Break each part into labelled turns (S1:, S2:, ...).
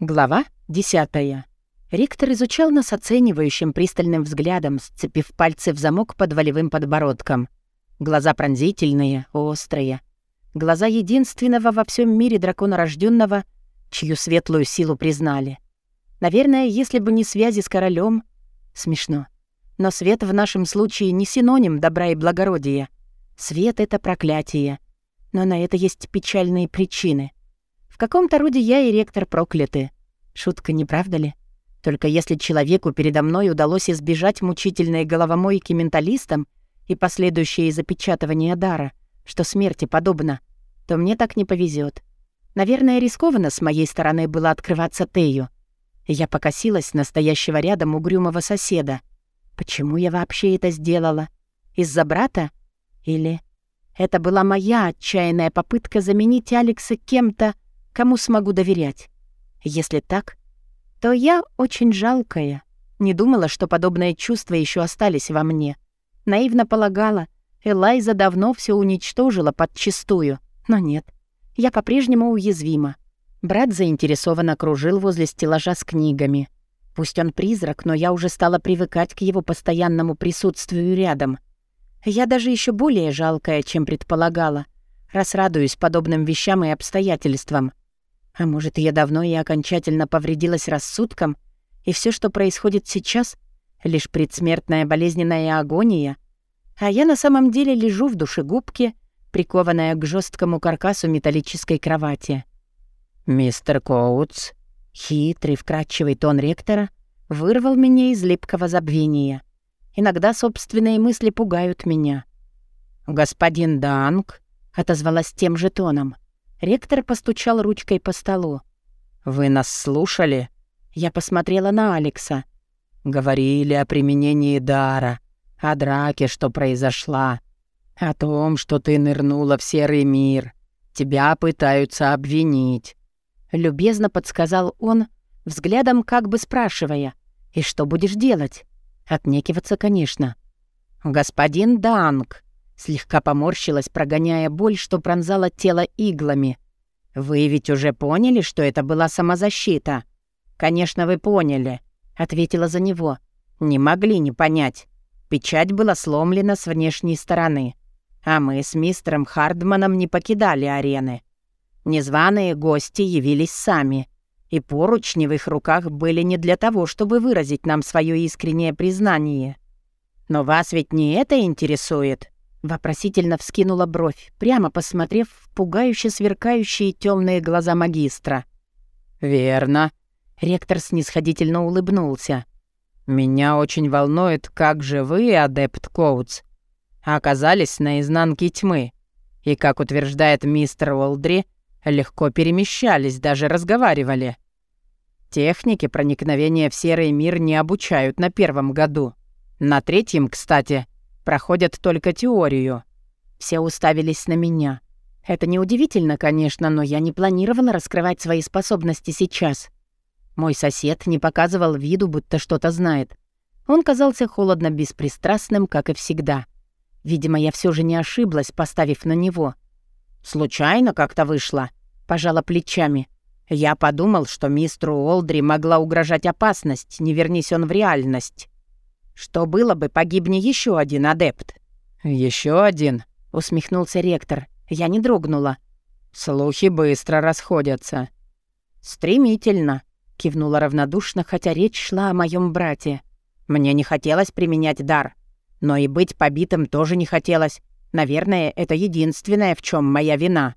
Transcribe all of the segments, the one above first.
S1: Глава 10. Ректор изучал нас оценивающим пристальным взглядом, сцепив пальцы в замок под волевым подбородком. Глаза пронзительные, острые. Глаза единственного во всем мире дракона рожденного, чью светлую силу признали. Наверное, если бы не связи с королем, Смешно. Но свет в нашем случае не синоним добра и благородия. Свет — это проклятие. Но на это есть печальные причины — в каком-то роде я и ректор прокляты. Шутка, не правда ли? Только если человеку передо мной удалось избежать мучительной головомойки менталистам и последующее запечатывание дара, что смерти подобно, то мне так не повезет. Наверное, рискованно с моей стороны было открываться Тею. Я покосилась настоящего рядом угрюмого соседа. Почему я вообще это сделала? Из-за брата? Или... Это была моя отчаянная попытка заменить Алекса кем-то, кому смогу доверять. Если так, то я очень жалкая. Не думала, что подобные чувства еще остались во мне. Наивно полагала, Элайза давно все уничтожила подчистую. Но нет, я по-прежнему уязвима. Брат заинтересованно кружил возле стеллажа с книгами. Пусть он призрак, но я уже стала привыкать к его постоянному присутствию рядом. Я даже еще более жалкая, чем предполагала, раз радуюсь подобным вещам и обстоятельствам. А может, я давно и окончательно повредилась рассудком, и все, что происходит сейчас, — лишь предсмертная болезненная агония, а я на самом деле лежу в душегубке, прикованная к жесткому каркасу металлической кровати. «Мистер Коутс», хитрый, вкрадчивый тон ректора, вырвал меня из липкого забвения. Иногда собственные мысли пугают меня. «Господин Данк», — отозвалась тем же тоном, — Ректор постучал ручкой по столу. «Вы нас слушали?» Я посмотрела на Алекса. «Говорили о применении дара, о драке, что произошла, о том, что ты нырнула в серый мир. Тебя пытаются обвинить». Любезно подсказал он, взглядом как бы спрашивая. «И что будешь делать?» Отнекиваться, конечно. «Господин Данг», Слегка поморщилась, прогоняя боль, что пронзала тело иглами. «Вы ведь уже поняли, что это была самозащита?» «Конечно, вы поняли», — ответила за него. «Не могли не понять. Печать была сломлена с внешней стороны. А мы с мистером Хардманом не покидали арены. Незваные гости явились сами, и поручни в их руках были не для того, чтобы выразить нам свое искреннее признание. Но вас ведь не это интересует?» Вопросительно вскинула бровь, прямо посмотрев в пугающе сверкающие темные глаза магистра. «Верно». Ректор снисходительно улыбнулся. «Меня очень волнует, как же вы, адепт Коутс, оказались на изнанке тьмы, и, как утверждает мистер Уолдри, легко перемещались, даже разговаривали. Техники проникновения в серый мир не обучают на первом году. На третьем, кстати, — проходят только теорию. Все уставились на меня. Это неудивительно, конечно, но я не планировала раскрывать свои способности сейчас. Мой сосед не показывал виду, будто что-то знает. Он казался холодно беспристрастным, как и всегда. Видимо, я все же не ошиблась, поставив на него. «Случайно как-то вышло», — пожала плечами. «Я подумал, что мистеру Олдри могла угрожать опасность, не вернись он в реальность». Что было бы, погибни еще один адепт. Еще один, усмехнулся ректор. Я не дрогнула. Слухи быстро расходятся. Стремительно, кивнула равнодушно, хотя речь шла о моем брате. Мне не хотелось применять дар, но и быть побитым тоже не хотелось. Наверное, это единственное, в чем моя вина.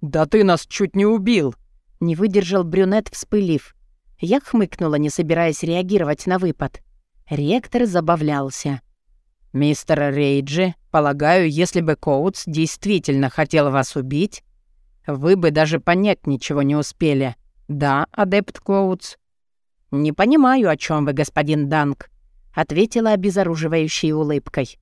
S1: «Да ты нас чуть не убил!» Не выдержал брюнет, вспылив. Я хмыкнула, не собираясь реагировать на выпад. Ректор забавлялся. «Мистер Рейджи, полагаю, если бы Коутс действительно хотел вас убить, вы бы даже понять ничего не успели. Да, адепт Коутс?» «Не понимаю, о чем вы, господин Данк», — ответила обезоруживающей улыбкой.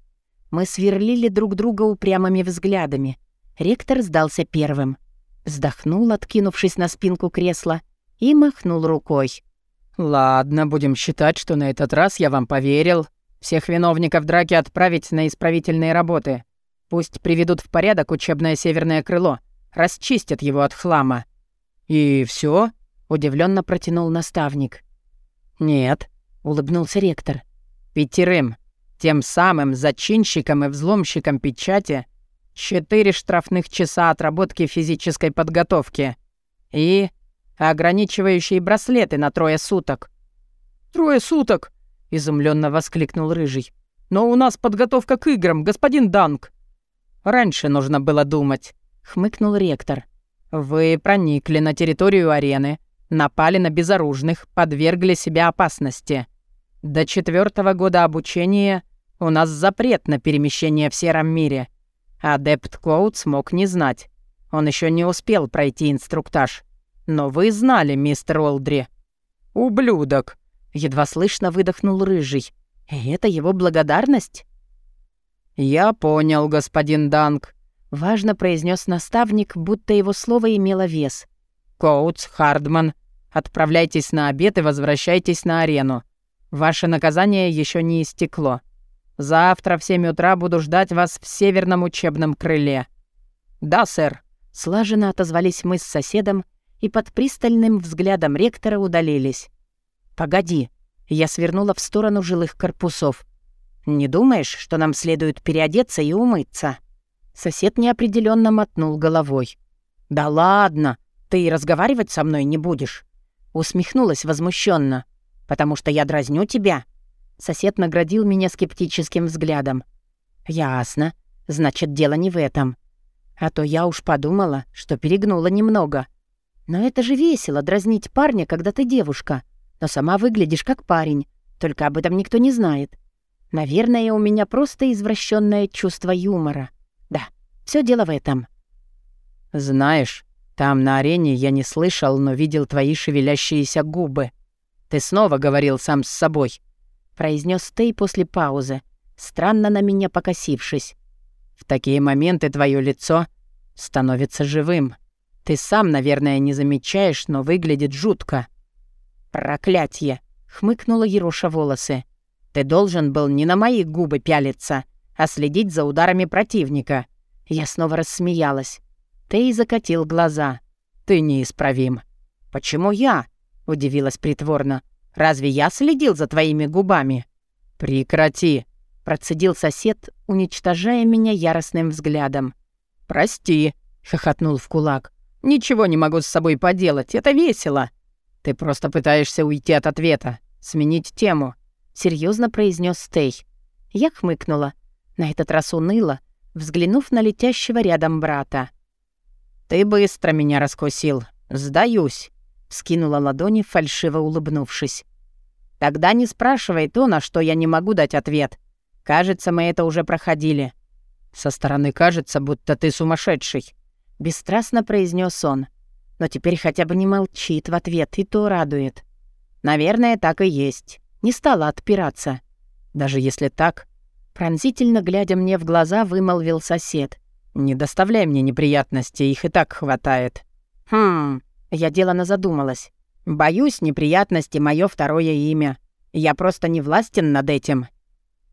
S1: Мы сверлили друг друга упрямыми взглядами. Ректор сдался первым. Вздохнул, откинувшись на спинку кресла, и махнул рукой. «Ладно, будем считать, что на этот раз я вам поверил. Всех виновников драки отправить на исправительные работы. Пусть приведут в порядок учебное северное крыло, расчистят его от хлама». «И все? удивленно протянул наставник. «Нет», — улыбнулся ректор. «Пятерым, тем самым зачинщикам и взломщикам печати, четыре штрафных часа отработки физической подготовки и ограничивающие браслеты на трое суток». «Трое суток!» — изумленно воскликнул Рыжий. «Но у нас подготовка к играм, господин Данг». «Раньше нужно было думать», — хмыкнул ректор. «Вы проникли на территорию арены, напали на безоружных, подвергли себя опасности. До четвертого года обучения у нас запрет на перемещение в сером мире. Адепт Коут смог не знать. Он еще не успел пройти инструктаж. Но вы знали, мистер Олдри». «Ублюдок!» — едва слышно выдохнул Рыжий. «И это его благодарность?» «Я понял, господин Данк», — важно произнес наставник, будто его слово имело вес. «Коутс, Хардман, отправляйтесь на обед и возвращайтесь на арену. Ваше наказание еще не истекло. Завтра в семь утра буду ждать вас в северном учебном крыле». «Да, сэр», — слаженно отозвались мы с соседом и под пристальным взглядом ректора удалились. «Погоди», — я свернула в сторону жилых корпусов. «Не думаешь, что нам следует переодеться и умыться?» Сосед неопределенно мотнул головой. «Да ладно, ты и разговаривать со мной не будешь?» Усмехнулась возмущенно. «Потому что я дразню тебя?» Сосед наградил меня скептическим взглядом. «Ясно. Значит, дело не в этом. А то я уж подумала, что перегнула немного. Но это же весело, дразнить парня, когда ты девушка. Но сама выглядишь как парень, только об этом никто не знает. Наверное, у меня просто извращенное чувство юмора. Да, все дело в этом. Знаешь, там на арене я не слышал, но видел твои шевелящиеся губы. Ты снова говорил сам с собой, произнес Тей после паузы, странно на меня покосившись. В такие моменты твое лицо становится живым. Ты сам, наверное, не замечаешь, но выглядит жутко. Проклятье! хмыкнула Ероша волосы. Ты должен был не на мои губы пялиться, а следить за ударами противника. Я снова рассмеялась. Ты закатил глаза. Ты неисправим. Почему я? Удивилась притворно. Разве я следил за твоими губами? Прекрати, процедил сосед, уничтожая меня яростным взглядом. Прости, хохотнул в кулак. Ничего не могу с собой поделать, это весело. Ты просто пытаешься уйти от ответа, сменить тему серьезно произнес Стей. Я хмыкнула, на этот раз уныло, взглянув на летящего рядом брата. «Ты быстро меня раскусил. Сдаюсь», — скинула ладони, фальшиво улыбнувшись. «Тогда не спрашивай то, на что я не могу дать ответ. Кажется, мы это уже проходили». «Со стороны кажется, будто ты сумасшедший», — бесстрастно произнес он. Но теперь хотя бы не молчит в ответ, и то радует. «Наверное, так и есть не стала отпираться. Даже если так, пронзительно глядя мне в глаза, вымолвил сосед. «Не доставляй мне неприятностей, их и так хватает». «Хм...» Я делано задумалась. «Боюсь, неприятности — мое второе имя. Я просто не властен над этим».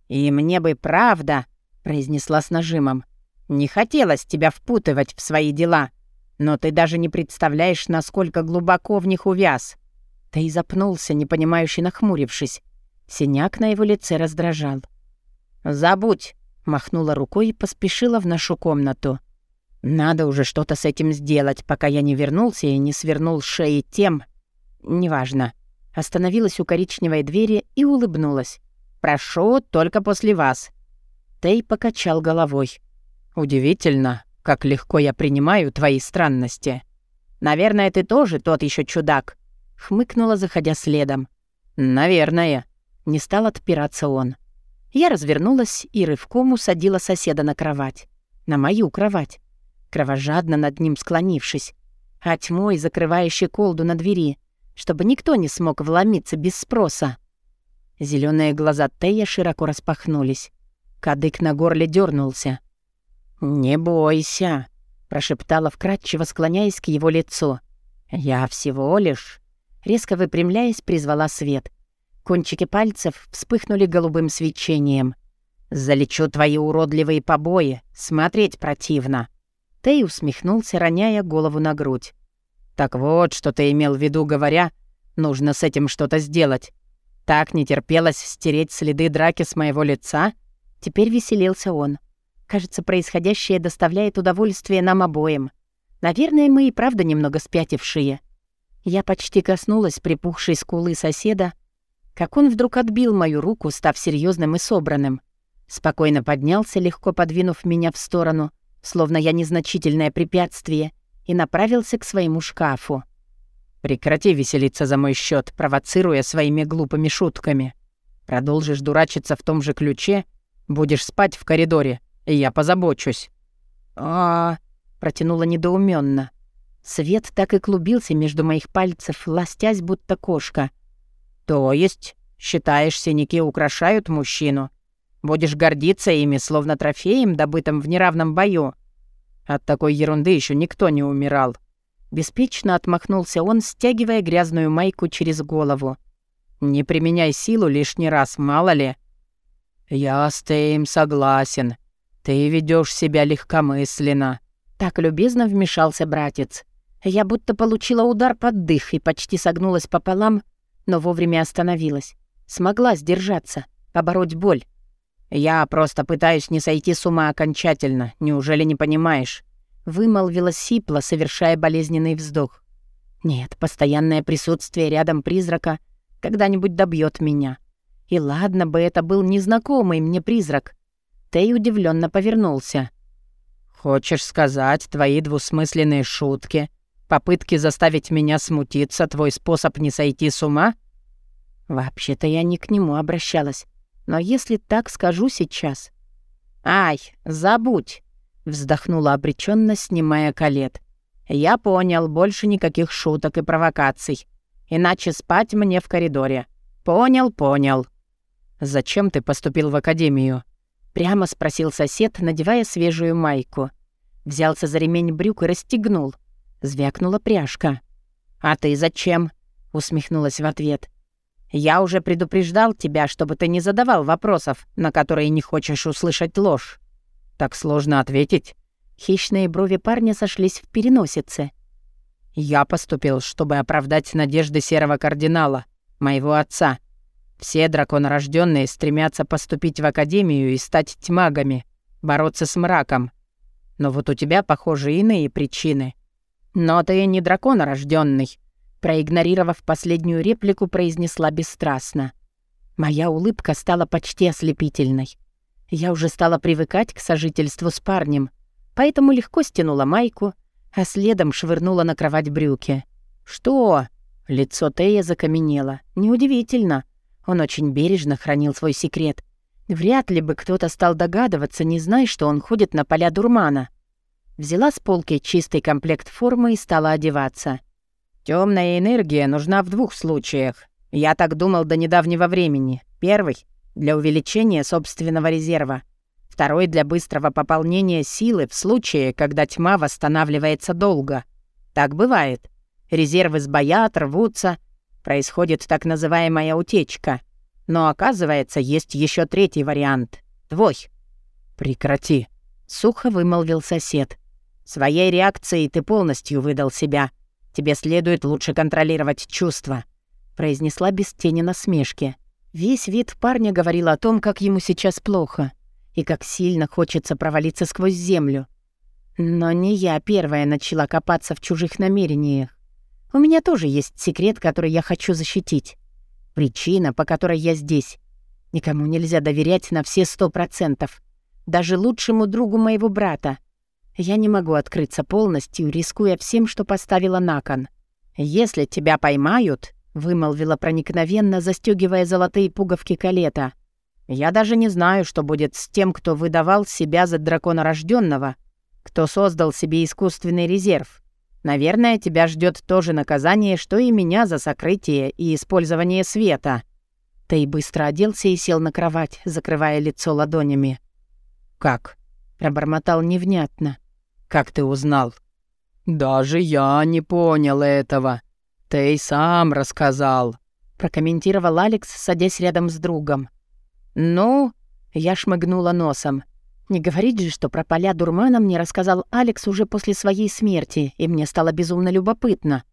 S1: «И мне бы правда», — произнесла с нажимом, «не хотелось тебя впутывать в свои дела, но ты даже не представляешь, насколько глубоко в них увяз. Да и запнулся, непонимающе нахмурившись. Синяк на его лице раздражал. «Забудь!» — махнула рукой и поспешила в нашу комнату. «Надо уже что-то с этим сделать, пока я не вернулся и не свернул шеи тем...» «Неважно». Остановилась у коричневой двери и улыбнулась. «Прошу, только после вас». Тей покачал головой. «Удивительно, как легко я принимаю твои странности. Наверное, ты тоже тот еще чудак, Хмыкнула, заходя следом. «Наверное». Не стал отпираться он. Я развернулась и рывком усадила соседа на кровать. На мою кровать. Кровожадно над ним склонившись. А тьмой, закрывающей колду на двери, чтобы никто не смог вломиться без спроса. Зеленые глаза Тея широко распахнулись. Кадык на горле дернулся. «Не бойся», — прошептала вкратчиво, склоняясь к его лицу. «Я всего лишь резко выпрямляясь, призвала свет. Кончики пальцев вспыхнули голубым свечением. «Залечу твои уродливые побои, смотреть противно». Тей усмехнулся, роняя голову на грудь. Так вот, что ты имел в виду, говоря, нужно с этим что-то сделать. Так не терпелось стереть следы драки с моего лица? Теперь веселился он. Кажется, происходящее доставляет удовольствие нам обоим. Наверное, мы и правда немного спятившие. Я почти коснулась припухшей скулы соседа, как он вдруг отбил мою руку, став серьезным и собранным. Спокойно поднялся, легко подвинув меня в сторону, словно я незначительное препятствие, и направился к своему шкафу. «Прекрати веселиться за мой счет, провоцируя своими глупыми шутками. Продолжишь дурачиться в том же ключе, будешь спать в коридоре, я позабочусь».
S2: «А...» — протянула недоуменно. Свет так и клубился между моих пальцев, ластясь, будто кошка.
S1: «То есть, считаешь, синяки украшают мужчину? Будешь гордиться ими, словно трофеем, добытым в неравном бою?» От такой ерунды еще никто не умирал. Беспечно отмахнулся он, стягивая грязную майку через голову. «Не применяй силу лишний раз, мало ли». «Я с Тейм согласен. Ты ведешь себя легкомысленно».
S2: Так любезно вмешался братец. Я будто получила удар под дых и почти согнулась пополам, но вовремя остановилась. Смогла сдержаться, побороть боль.
S1: «Я просто пытаюсь не сойти с ума окончательно. Неужели не понимаешь?»
S2: Вымолвила сипло, совершая болезненный вздох. «Нет, постоянное присутствие рядом призрака когда-нибудь добьет меня. И ладно бы это был незнакомый мне призрак». Тей удивленно повернулся.
S1: «Хочешь сказать, твои двусмысленные шутки Попытки заставить меня смутиться — твой способ не сойти с ума?»
S2: «Вообще-то я не к нему обращалась. Но если так скажу сейчас...»
S1: «Ай, забудь!» — вздохнула обреченно, снимая колет. «Я понял, больше никаких шуток и провокаций. Иначе спать мне в коридоре. Понял, понял». «Зачем ты поступил в академию?» — прямо спросил сосед, надевая свежую майку. Взялся за ремень брюк и расстегнул — Звякнула пряжка. «А ты зачем?» — усмехнулась в ответ. «Я уже предупреждал тебя, чтобы ты не задавал вопросов, на которые не хочешь услышать ложь». «Так сложно ответить».
S2: Хищные брови парня сошлись в переносице.
S1: «Я поступил, чтобы оправдать надежды серого кардинала, моего отца. Все драконорожденные стремятся поступить в академию и стать тьмагами, бороться с мраком. Но вот у тебя, похоже, иные причины. «Но ты не дракон рожденный, проигнорировав последнюю реплику, произнесла бесстрастно. Моя улыбка стала почти ослепительной. Я уже стала привыкать к сожительству с парнем, поэтому легко стянула майку, а следом швырнула на кровать брюки. «Что?» Лицо Тея закаменело. «Неудивительно. Он очень бережно хранил свой секрет. Вряд ли бы кто-то стал догадываться, не зная, что он ходит на поля дурмана. Взяла с полки чистый комплект формы и стала одеваться. Темная энергия нужна в двух случаях. Я так думал до недавнего времени. Первый — для увеличения собственного резерва. Второй — для быстрого пополнения силы в случае, когда тьма восстанавливается долго. Так бывает. Резервы сбоят, рвутся. Происходит так называемая утечка. Но оказывается, есть еще третий вариант. Твой. «Прекрати», — сухо вымолвил сосед. Своей реакцией ты полностью выдал себя. Тебе следует лучше контролировать чувства», — произнесла без тени насмешки. Весь вид парня говорил о том, как ему сейчас плохо и как сильно хочется провалиться сквозь землю. Но не я первая начала копаться в чужих намерениях. У меня тоже есть секрет, который я хочу защитить. Причина, по которой я здесь. Никому нельзя доверять на все сто процентов. Даже лучшему другу моего брата. Я не могу открыться полностью, рискуя всем, что поставила на кон. «Если тебя поймают», — вымолвила проникновенно, застегивая золотые пуговки калета, «я даже не знаю, что будет с тем, кто выдавал себя за дракона рожденного, кто создал себе искусственный резерв. Наверное, тебя ждет то же наказание, что и меня за сокрытие и использование света». Тей быстро оделся и сел на кровать, закрывая лицо ладонями. «Как?» — пробормотал невнятно. Как ты узнал?» «Даже я не понял этого. И сам рассказал», — прокомментировал Алекс, садясь рядом с другом. «Ну?» — я шмыгнула носом.
S2: Не говорить же, что про поля дурмана мне рассказал Алекс уже после своей смерти, и мне стало безумно любопытно.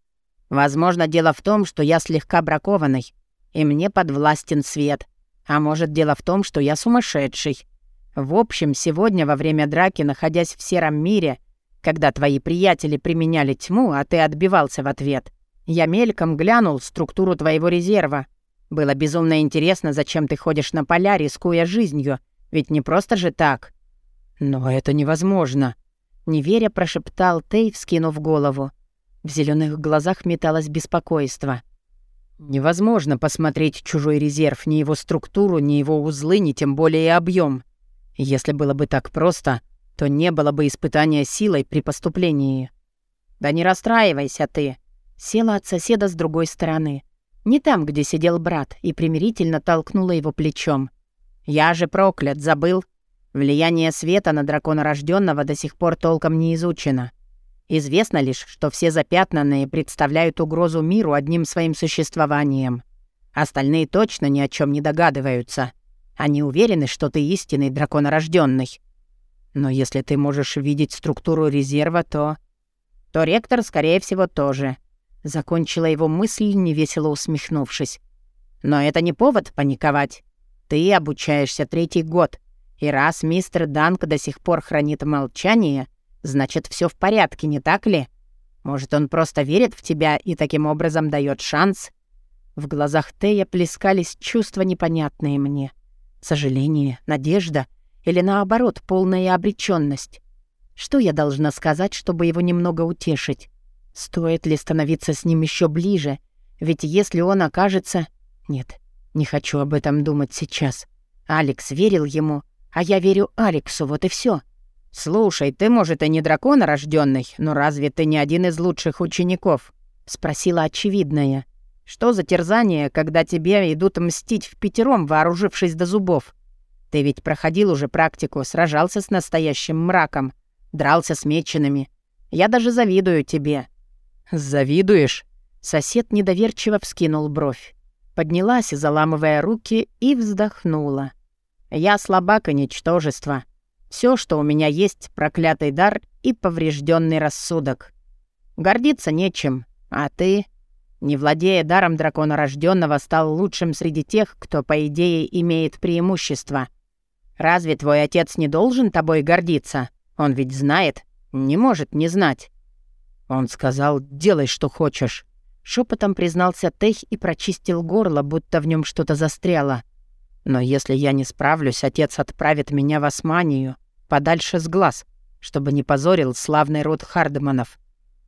S1: Возможно, дело в том, что я слегка бракованный, и мне подвластен свет. А может, дело в том, что я сумасшедший. В общем, сегодня во время драки, находясь в сером мире, когда твои приятели применяли тьму, а ты отбивался в ответ, я мельком глянул структуру твоего резерва. Было безумно интересно, зачем ты ходишь на поля, рискуя жизнью, ведь не просто же так. «Но это невозможно», — неверя прошептал Тей, вскинув голову. В зеленых глазах металось беспокойство. «Невозможно посмотреть чужой резерв, ни его структуру, ни его узлы, ни тем более объем. Если было бы так просто, то не было бы испытания силой при поступлении». «Да не расстраивайся ты», — села от соседа с другой стороны. Не там, где сидел брат, и примирительно толкнула его плечом. «Я же проклят, забыл?» Влияние света на дракона рожденного до сих пор толком не изучено. Известно лишь, что все запятнанные представляют угрозу миру одним своим существованием. Остальные точно ни о чем не догадываются. Они уверены, что ты истинный драконорожденный. Но если ты можешь видеть структуру резерва, то... То ректор, скорее всего, тоже. Закончила его мысль, невесело усмехнувшись. Но это не повод паниковать. Ты обучаешься третий год. И раз мистер Данк до сих пор хранит молчание, значит, все в порядке, не так ли? Может, он просто верит в тебя и таким образом дает шанс? В глазах Тея плескались чувства непонятные мне. Сожаление, надежда или, наоборот, полная обреченность. Что я должна сказать, чтобы его немного утешить? Стоит ли становиться с ним еще ближе? Ведь если он окажется... Нет, не хочу об этом думать сейчас. Алекс верил ему, а я верю Алексу, вот и все. «Слушай, ты, может, и не дракон рожденный, но разве ты не один из лучших учеников?» — спросила очевидная. «Что за терзание, когда тебе идут мстить в пятером, вооружившись до зубов? Ты ведь проходил уже практику, сражался с настоящим мраком, дрался с меченами. Я даже завидую тебе». «Завидуешь?» Сосед недоверчиво вскинул бровь. Поднялась, заламывая руки, и вздохнула. Я слабак и ничтожество. Все, что у меня есть, проклятый дар и поврежденный рассудок. Гордиться нечем, а ты, не владея даром дракона рожденного, стал лучшим среди тех, кто, по идее, имеет преимущество. Разве твой отец не должен тобой гордиться? Он ведь знает, не может не знать. Он сказал, делай, что хочешь. Шепотом признался Тех и прочистил горло, будто в нем что-то застряло. Но если я не справлюсь, отец отправит меня в Османию, подальше с глаз, чтобы не позорил славный род Хардеманов.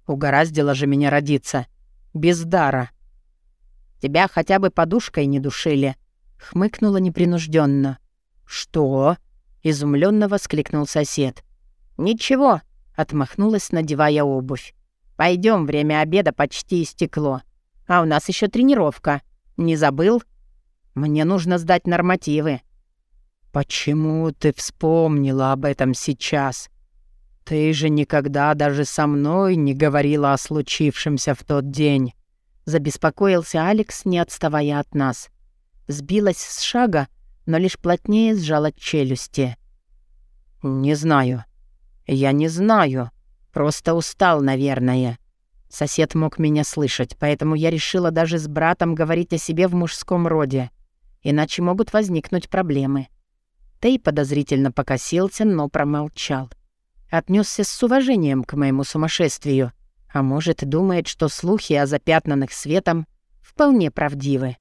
S1: Угораздило же меня родиться. Без дара. Тебя хотя бы подушкой не душили. Хмыкнула непринужденно. Что? Изумленно воскликнул сосед. Ничего, отмахнулась, надевая обувь. Пойдем, время обеда почти истекло. А у нас еще тренировка. Не забыл? Мне нужно сдать нормативы». «Почему ты вспомнила об этом сейчас? Ты же никогда даже со мной не говорила о случившемся в тот день». Забеспокоился Алекс, не отставая от нас. Сбилась с шага, но лишь плотнее сжала челюсти. «Не знаю. Я не знаю. Просто устал, наверное. Сосед мог меня слышать, поэтому я решила даже с братом говорить о себе в мужском роде иначе могут возникнуть проблемы. Тей подозрительно покосился, но промолчал. Отнесся с уважением к моему сумасшествию, а может, думает, что слухи о запятнанных светом вполне правдивы.